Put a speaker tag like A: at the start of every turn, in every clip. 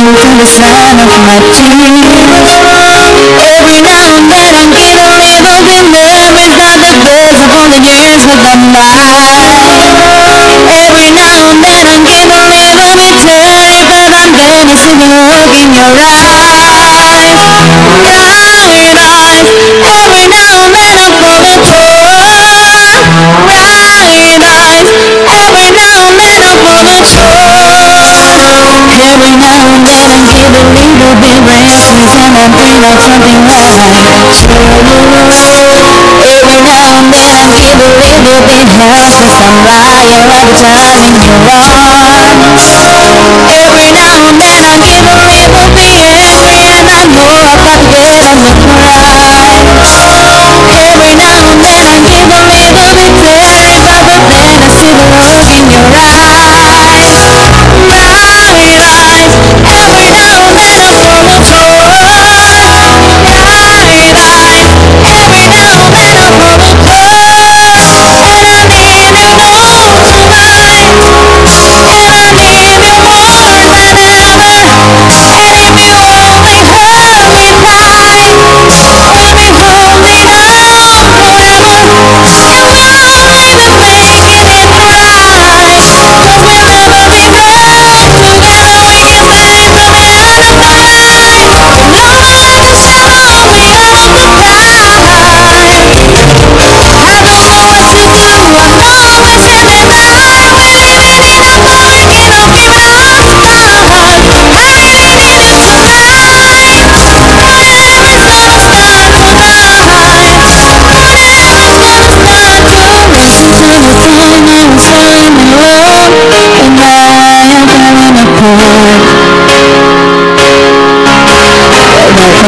A: to the sound of my tears. Restless and dream of something true. Every now and then I get a little bit lying all the time in your arms. Every now and then I get a little bit angry and I know I've got to get on the cry.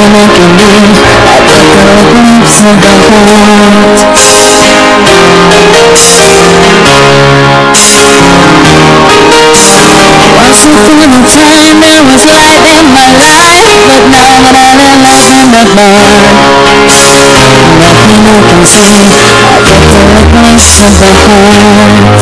A: There's nothing I get the glimpse of the heart. Once upon a time there was light in my life, but now that I realize I'm not mine. Nothing I can see, I get the glimpse of the heart.